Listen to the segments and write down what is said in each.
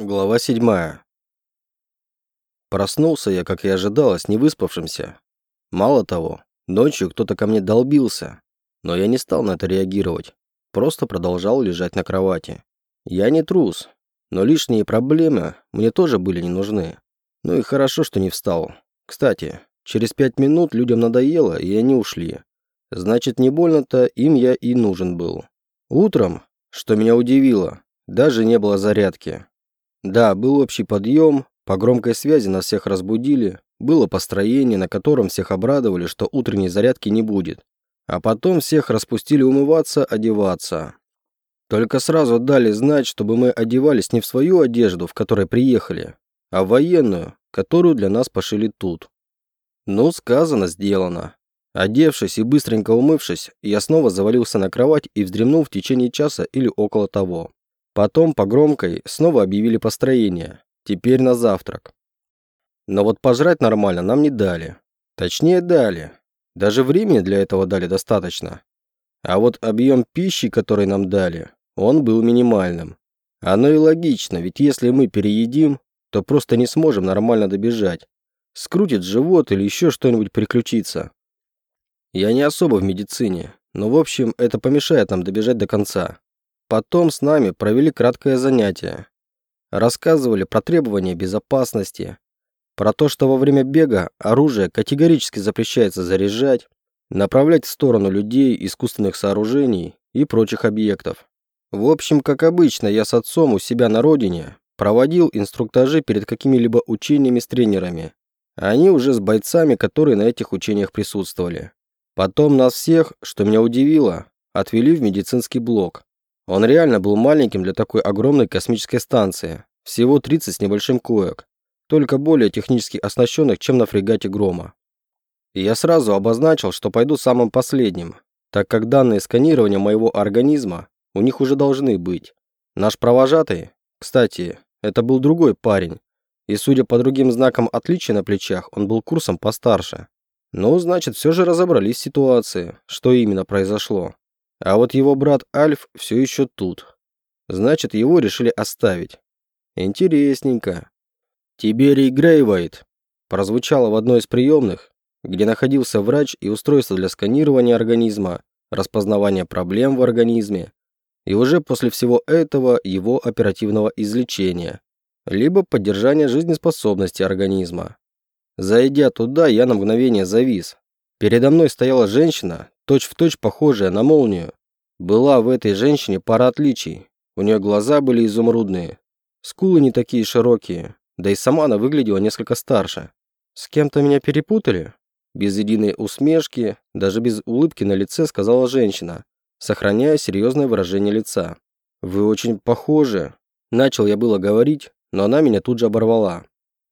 Глава седьмая. Проснулся я, как и ожидалось, не выспавшимся. Мало того, ночью кто-то ко мне долбился, но я не стал на это реагировать, просто продолжал лежать на кровати. Я не трус, но лишние проблемы мне тоже были не нужны. Ну и хорошо, что не встал. Кстати, через пять минут людям надоело, и они ушли. Значит, не больно-то им я и нужен был. Утром, что меня удивило, даже не было зарядки. Да, был общий подъем, по громкой связи нас всех разбудили, было построение, на котором всех обрадовали, что утренней зарядки не будет. А потом всех распустили умываться, одеваться. Только сразу дали знать, чтобы мы одевались не в свою одежду, в которой приехали, а в военную, которую для нас пошили тут. Ну, сказано, сделано. Одевшись и быстренько умывшись, я снова завалился на кровать и вздремнул в течение часа или около того. Потом по громкой снова объявили построение. Теперь на завтрак. Но вот пожрать нормально нам не дали. Точнее, дали. Даже времени для этого дали достаточно. А вот объем пищи, который нам дали, он был минимальным. Оно и логично, ведь если мы переедим, то просто не сможем нормально добежать. Скрутит живот или еще что-нибудь приключится. Я не особо в медицине, но в общем это помешает нам добежать до конца. Потом с нами провели краткое занятие. Рассказывали про требования безопасности, про то, что во время бега оружие категорически запрещается заряжать, направлять в сторону людей, искусственных сооружений и прочих объектов. В общем, как обычно, я с отцом у себя на родине проводил инструктажи перед какими-либо учениями с тренерами. Они уже с бойцами, которые на этих учениях присутствовали. Потом нас всех, что меня удивило, отвели в медицинский блок. Он реально был маленьким для такой огромной космической станции. Всего 30 с небольшим коек. Только более технически оснащенных, чем на фрегате Грома. И я сразу обозначил, что пойду самым последним, так как данные сканирования моего организма у них уже должны быть. Наш провожатый, кстати, это был другой парень, и судя по другим знакам отличия на плечах, он был курсом постарше. Ну, значит, все же разобрались в ситуации, что именно произошло. А вот его брат Альф все еще тут. Значит, его решили оставить. Интересненько. Тиберий Грейвайт прозвучало в одной из приемных, где находился врач и устройство для сканирования организма, распознавания проблем в организме, и уже после всего этого его оперативного излечения, либо поддержания жизнеспособности организма. Зайдя туда, я на мгновение завис. Передо мной стояла женщина, точь-в-точь точь похожая на молнию. Была в этой женщине пара отличий. У нее глаза были изумрудные, скулы не такие широкие, да и сама она выглядела несколько старше. С кем-то меня перепутали? Без единой усмешки, даже без улыбки на лице сказала женщина, сохраняя серьезное выражение лица. «Вы очень похожи». Начал я было говорить, но она меня тут же оборвала.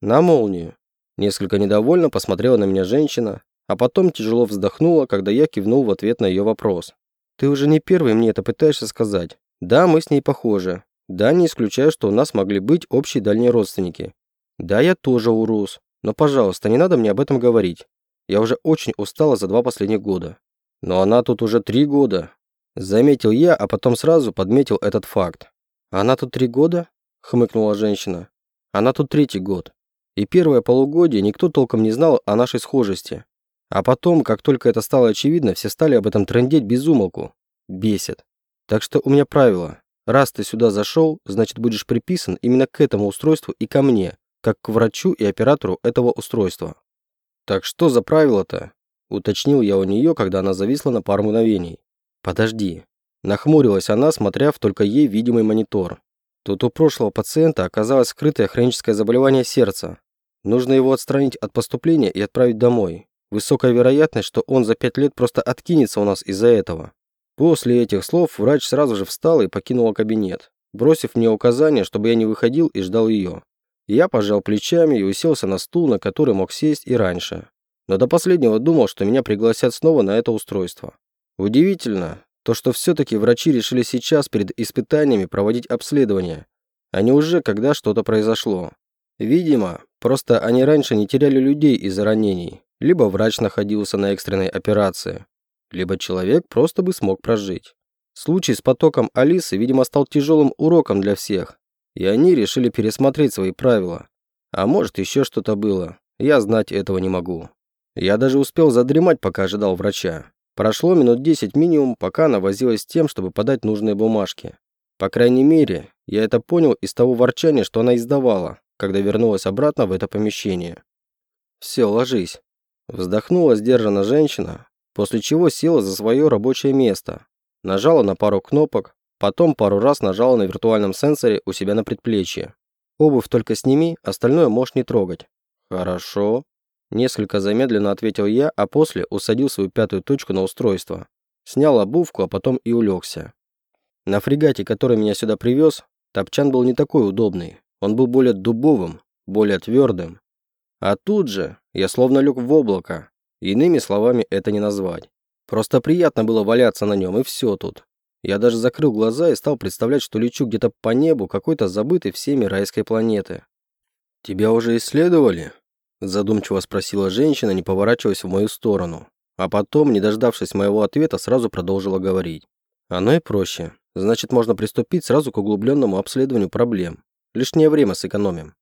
«На молнию». Несколько недовольно посмотрела на меня женщина, а потом тяжело вздохнула, когда я кивнул в ответ на ее вопрос. «Ты уже не первый мне это пытаешься сказать. Да, мы с ней похожи. Да, не исключаю, что у нас могли быть общие дальние родственники. Да, я тоже урус. Но, пожалуйста, не надо мне об этом говорить. Я уже очень устала за два последних года. Но она тут уже три года. Заметил я, а потом сразу подметил этот факт. Она тут три года? Хмыкнула женщина. Она тут третий год. И первое полугодие никто толком не знал о нашей схожести. А потом, как только это стало очевидно, все стали об этом трындеть без умолку. Бесит. Так что у меня правило. Раз ты сюда зашел, значит будешь приписан именно к этому устройству и ко мне, как к врачу и оператору этого устройства. Так что за правило-то? Уточнил я у нее, когда она зависла на пару мгновений. Подожди. Нахмурилась она, смотря в только ей видимый монитор. Тут у прошлого пациента оказалось скрытое хроническое заболевание сердца. Нужно его отстранить от поступления и отправить домой. Высокая вероятность, что он за пять лет просто откинется у нас из-за этого. После этих слов врач сразу же встал и покинул кабинет, бросив мне указание, чтобы я не выходил и ждал ее. Я пожал плечами и уселся на стул, на который мог сесть и раньше. Но до последнего думал, что меня пригласят снова на это устройство. Удивительно, то, что все-таки врачи решили сейчас перед испытаниями проводить обследование, а не уже когда что-то произошло. Видимо, просто они раньше не теряли людей из-за ранений, либо врач находился на экстренной операции, либо человек просто бы смог прожить. Случай с потоком Алисы, видимо, стал тяжелым уроком для всех. И они решили пересмотреть свои правила. А может, еще что-то было. Я знать этого не могу. Я даже успел задремать, пока ожидал врача. Прошло минут 10 минимум, пока она возилась с тем, чтобы подать нужные бумажки. По крайней мере, я это понял из того ворчания, что она издавала, когда вернулась обратно в это помещение. «Все, ложись». Вздохнула сдержанно женщина, после чего села за свое рабочее место, нажала на пару кнопок, потом пару раз нажала на виртуальном сенсоре у себя на предплечье. «Обувь только сними, остальное можешь не трогать». «Хорошо». Несколько замедленно ответил я, а после усадил свою пятую точку на устройство. Снял обувку, а потом и улегся. На фрегате, который меня сюда привез, топчан был не такой удобный. Он был более дубовым, более твердым. А тут же я словно лег в облако. Иными словами это не назвать. Просто приятно было валяться на нем, и все тут. Я даже закрыл глаза и стал представлять, что лечу где-то по небу какой-то забытой всеми райской планеты. «Тебя уже исследовали?» Задумчиво спросила женщина, не поворачиваясь в мою сторону. А потом, не дождавшись моего ответа, сразу продолжила говорить. Оно и проще. Значит, можно приступить сразу к углубленному обследованию проблем. Лишнее время сэкономим.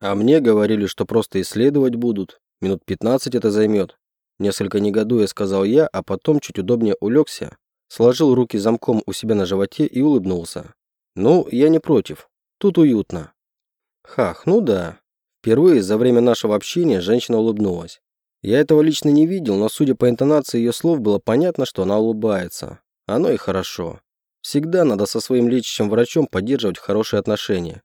А мне говорили, что просто исследовать будут. Минут 15 это займет. Несколько негодуя сказал я, а потом чуть удобнее улегся, сложил руки замком у себя на животе и улыбнулся. Ну, я не против. Тут уютно. Хах, ну да. Впервые за время нашего общения женщина улыбнулась. Я этого лично не видел, но судя по интонации ее слов, было понятно, что она улыбается. Оно и хорошо. Всегда надо со своим лечащим врачом поддерживать хорошие отношения.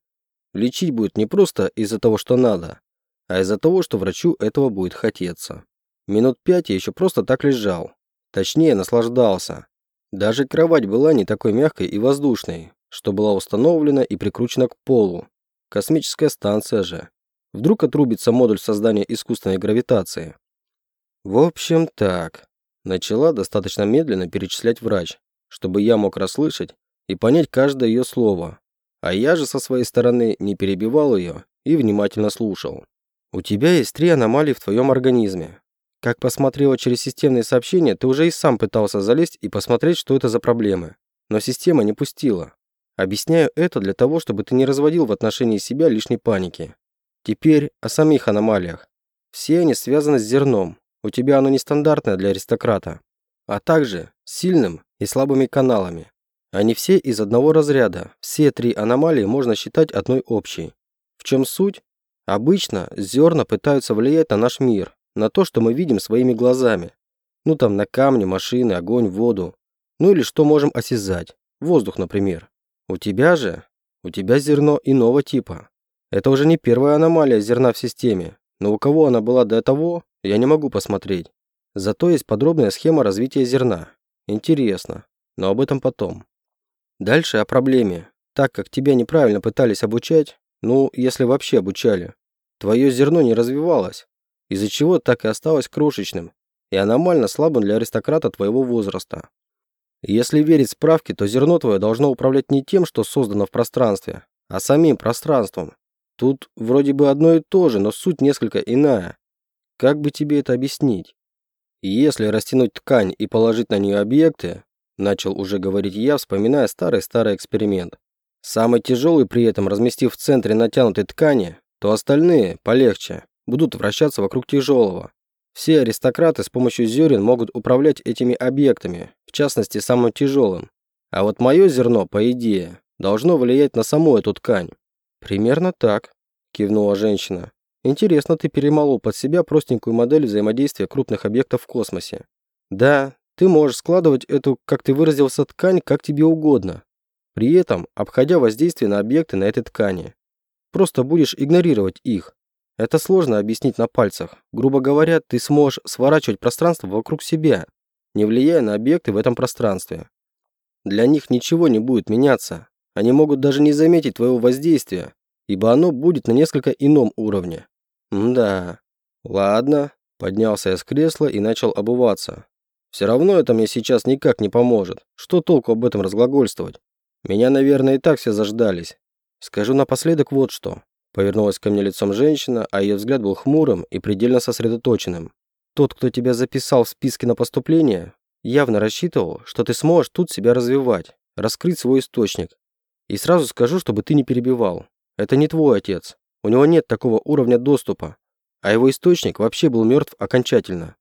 Лечить будет не просто из-за того, что надо, а из-за того, что врачу этого будет хотеться. Минут пять я еще просто так лежал. Точнее, наслаждался. Даже кровать была не такой мягкой и воздушной, что была установлена и прикручена к полу. Космическая станция же. Вдруг отрубится модуль создания искусственной гравитации. В общем, так. Начала достаточно медленно перечислять врач, чтобы я мог расслышать и понять каждое ее слово. А я же со своей стороны не перебивал ее и внимательно слушал. У тебя есть три аномалии в твоем организме. Как посмотрела через системные сообщения, ты уже и сам пытался залезть и посмотреть, что это за проблемы. Но система не пустила. Объясняю это для того, чтобы ты не разводил в отношении себя лишней паники. Теперь о самих аномалиях. Все они связаны с зерном. У тебя оно нестандартное для аристократа. А также с сильным и слабыми каналами. Они все из одного разряда. Все три аномалии можно считать одной общей. В чем суть? Обычно зерна пытаются влиять на наш мир, на то, что мы видим своими глазами. Ну там на камни, машины, огонь, воду. Ну или что можем осязать. Воздух, например. У тебя же? У тебя зерно иного типа. Это уже не первая аномалия зерна в системе, но у кого она была до того, я не могу посмотреть. Зато есть подробная схема развития зерна. Интересно, но об этом потом. Дальше о проблеме. Так как тебя неправильно пытались обучать, ну, если вообще обучали, твое зерно не развивалось, из-за чего так и осталось крошечным и аномально слабым для аристократа твоего возраста. Если верить справке, то зерно твое должно управлять не тем, что создано в пространстве, а самим пространством. Тут вроде бы одно и то же, но суть несколько иная. Как бы тебе это объяснить? Если растянуть ткань и положить на нее объекты, начал уже говорить я, вспоминая старый-старый эксперимент. Самый тяжелый при этом, разместив в центре натянутой ткани, то остальные, полегче, будут вращаться вокруг тяжелого. Все аристократы с помощью зерен могут управлять этими объектами, в частности, самым тяжелым. А вот мое зерно, по идее, должно влиять на саму эту ткань. «Примерно так», – кивнула женщина. «Интересно, ты перемолол под себя простенькую модель взаимодействия крупных объектов в космосе. Да, ты можешь складывать эту, как ты выразился, ткань, как тебе угодно, при этом обходя воздействие на объекты на этой ткани. Просто будешь игнорировать их. Это сложно объяснить на пальцах. Грубо говоря, ты сможешь сворачивать пространство вокруг себя, не влияя на объекты в этом пространстве. Для них ничего не будет меняться, они могут даже не заметить твоего воздействия, ибо оно будет на несколько ином уровне. да. Ладно. Поднялся я с кресла и начал обуваться. Все равно это мне сейчас никак не поможет. Что толку об этом разглагольствовать? Меня, наверное, и так все заждались. Скажу напоследок вот что. Повернулась ко мне лицом женщина, а ее взгляд был хмурым и предельно сосредоточенным. Тот, кто тебя записал в списке на поступление, явно рассчитывал, что ты сможешь тут себя развивать, раскрыть свой источник, И сразу скажу, чтобы ты не перебивал. Это не твой отец. У него нет такого уровня доступа. А его источник вообще был мертв окончательно.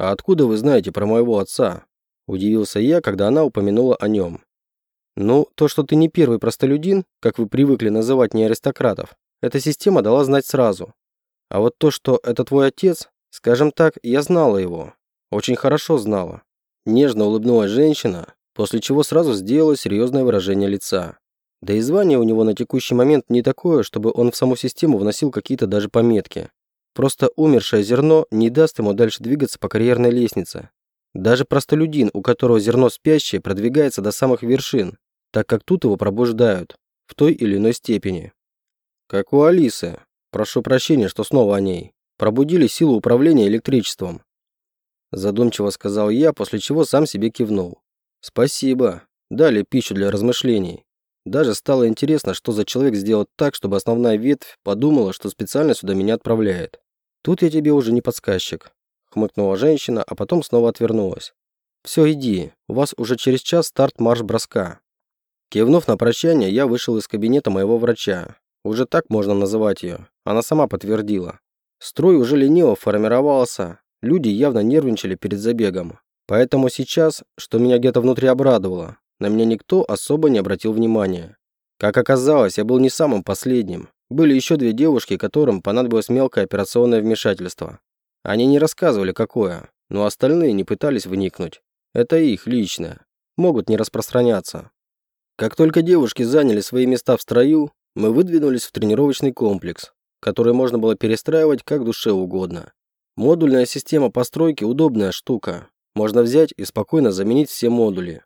А откуда вы знаете про моего отца? Удивился я, когда она упомянула о нем. Ну, то, что ты не первый простолюдин, как вы привыкли называть не аристократов, эта система дала знать сразу. А вот то, что это твой отец, скажем так, я знала его. Очень хорошо знала. Нежно улыбнулась женщина, после чего сразу сделала серьезное выражение лица. Да и звание у него на текущий момент не такое, чтобы он в саму систему вносил какие-то даже пометки. Просто умершее зерно не даст ему дальше двигаться по карьерной лестнице. Даже простолюдин, у которого зерно спящее, продвигается до самых вершин, так как тут его пробуждают, в той или иной степени. Как у Алисы. Прошу прощения, что снова о ней. Пробудили силу управления электричеством. Задумчиво сказал я, после чего сам себе кивнул. Спасибо. Дали пищу для размышлений. Даже стало интересно, что за человек сделает так, чтобы основная ветвь подумала, что специально сюда меня отправляет. Тут я тебе уже не подсказчик. Хмыкнула женщина, а потом снова отвернулась. Все, иди. У вас уже через час старт марш-броска. Кивнув на прощание, я вышел из кабинета моего врача. Уже так можно называть ее. Она сама подтвердила. Строй уже лениво формировался. Люди явно нервничали перед забегом. Поэтому сейчас, что меня где-то внутри обрадовало, на меня никто особо не обратил внимания. Как оказалось, я был не самым последним. Были еще две девушки, которым понадобилось мелкое операционное вмешательство. Они не рассказывали, какое, но остальные не пытались вникнуть. Это их личное. Могут не распространяться. Как только девушки заняли свои места в строю, мы выдвинулись в тренировочный комплекс, который можно было перестраивать как душе угодно. Модульная система постройки – удобная штука. Можно взять и спокойно заменить все модули.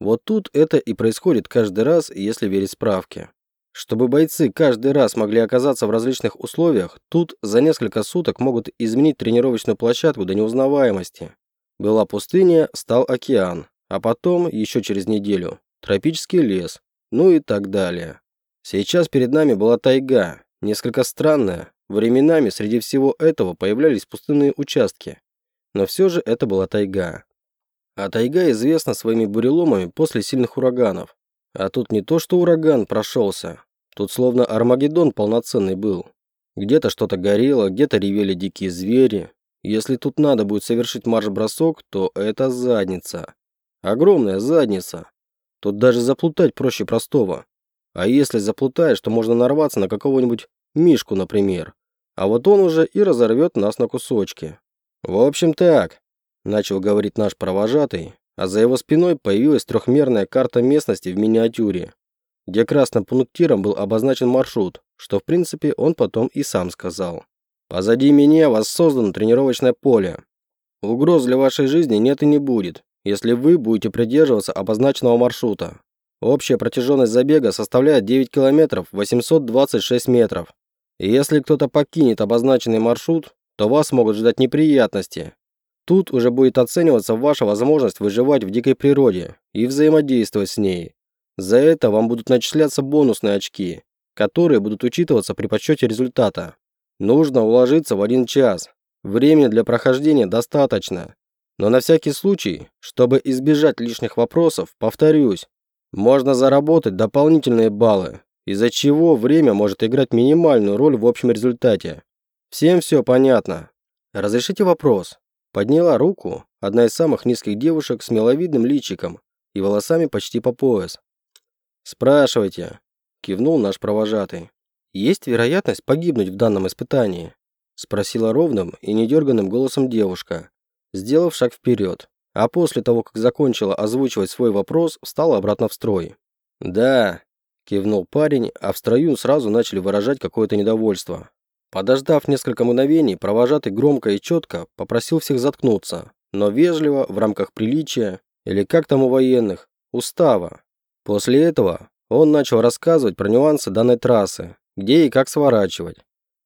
Вот тут это и происходит каждый раз, если верить справке. Чтобы бойцы каждый раз могли оказаться в различных условиях, тут за несколько суток могут изменить тренировочную площадку до неузнаваемости. Была пустыня, стал океан, а потом, еще через неделю, тропический лес, ну и так далее. Сейчас перед нами была тайга, несколько странная. Временами среди всего этого появлялись пустынные участки. Но все же это была тайга. А тайга известна своими буреломами после сильных ураганов. А тут не то, что ураган прошелся. Тут словно Армагеддон полноценный был. Где-то что-то горело, где-то ревели дикие звери. Если тут надо будет совершить марш-бросок, то это задница. Огромная задница. Тут даже заплутать проще простого. А если заплутаешь, то можно нарваться на какого-нибудь мишку, например. А вот он уже и разорвет нас на кусочки. В общем так, начал говорить наш провожатый, а за его спиной появилась трехмерная карта местности в миниатюре, где красным пунктиром был обозначен маршрут, что в принципе он потом и сам сказал. «Позади меня воссоздано тренировочное поле. Угроз для вашей жизни нет и не будет если вы будете придерживаться обозначенного маршрута. Общая протяженность забега составляет 9 километров 826 метров. И если кто-то покинет обозначенный маршрут, то вас могут ждать неприятности. Тут уже будет оцениваться ваша возможность выживать в дикой природе и взаимодействовать с ней. За это вам будут начисляться бонусные очки, которые будут учитываться при подсчете результата. Нужно уложиться в один час. Времени для прохождения достаточно. Но на всякий случай, чтобы избежать лишних вопросов, повторюсь, можно заработать дополнительные баллы, из-за чего время может играть минимальную роль в общем результате. Всем все понятно. Разрешите вопрос. Подняла руку одна из самых низких девушек с миловидным личиком и волосами почти по пояс. «Спрашивайте», – кивнул наш провожатый. «Есть вероятность погибнуть в данном испытании?» – спросила ровным и недерганным голосом девушка, сделав шаг вперед, а после того, как закончила озвучивать свой вопрос, встала обратно в строй. «Да», – кивнул парень, а в строю сразу начали выражать какое-то недовольство. Подождав несколько мгновений, провожатый громко и четко попросил всех заткнуться, но вежливо, в рамках приличия, или как там у военных, устава. После этого он начал рассказывать про нюансы данной трассы, где и как сворачивать.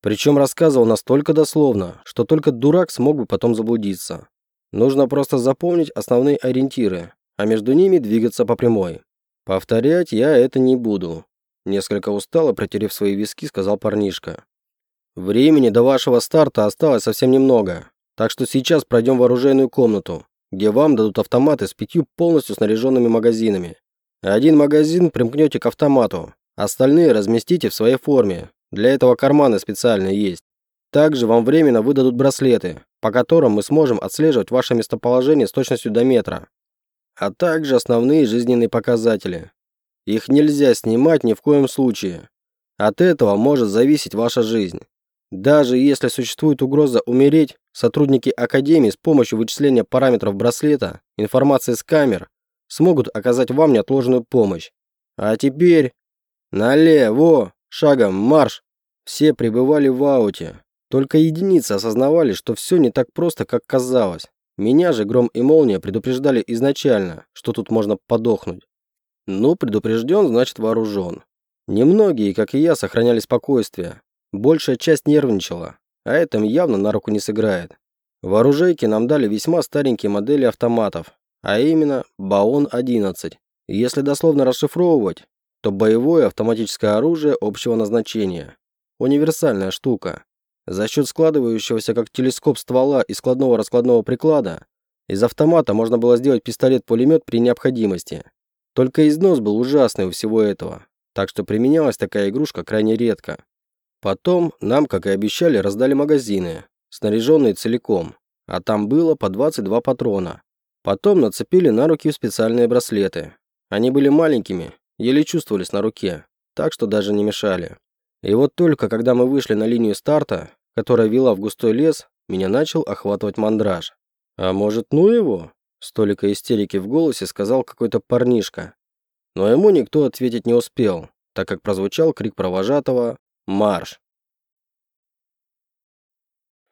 Причем рассказывал настолько дословно, что только дурак смог бы потом заблудиться. Нужно просто запомнить основные ориентиры, а между ними двигаться по прямой. Повторять я это не буду. Несколько устало, протерев свои виски, сказал парнишка. Времени до вашего старта осталось совсем немного, так что сейчас пройдем в оружейную комнату, где вам дадут автоматы с пятью полностью снаряженными магазинами. Один магазин примкнете к автомату, остальные разместите в своей форме. Для этого карманы специальные есть. Также вам временно выдадут браслеты, по которым мы сможем отслеживать ваше местоположение с точностью до метра, а также основные жизненные показатели. Их нельзя снимать ни в коем случае. От этого может зависеть ваша жизнь. Даже если существует угроза умереть, сотрудники Академии с помощью вычисления параметров браслета, информации с камер, смогут оказать вам неотложную помощь. А теперь... Налево! Шагом марш! Все пребывали в ауте. Только единицы осознавали, что все не так просто, как казалось. Меня же Гром и Молния предупреждали изначально, что тут можно подохнуть. Ну, предупрежден, значит вооружен. Немногие, как и я, сохраняли спокойствие. Большая часть нервничала, а это явно на руку не сыграет. В оружейке нам дали весьма старенькие модели автоматов, а именно Баон-11. Если дословно расшифровывать, то боевое автоматическое оружие общего назначения. Универсальная штука. За счет складывающегося как телескоп ствола и складного раскладного приклада, из автомата можно было сделать пистолет-пулемет при необходимости. Только износ был ужасный у всего этого, так что применялась такая игрушка крайне редко. Потом нам, как и обещали, раздали магазины, снаряженные целиком, а там было по 22 патрона. Потом нацепили на руки специальные браслеты. Они были маленькими, еле чувствовались на руке, так что даже не мешали. И вот только когда мы вышли на линию старта, которая вела в густой лес, меня начал охватывать мандраж. А может, ну его? Столика истерики в голосе сказал какой-то парнишка. Но ему никто ответить не успел, так как прозвучал крик провожатого «Марш!».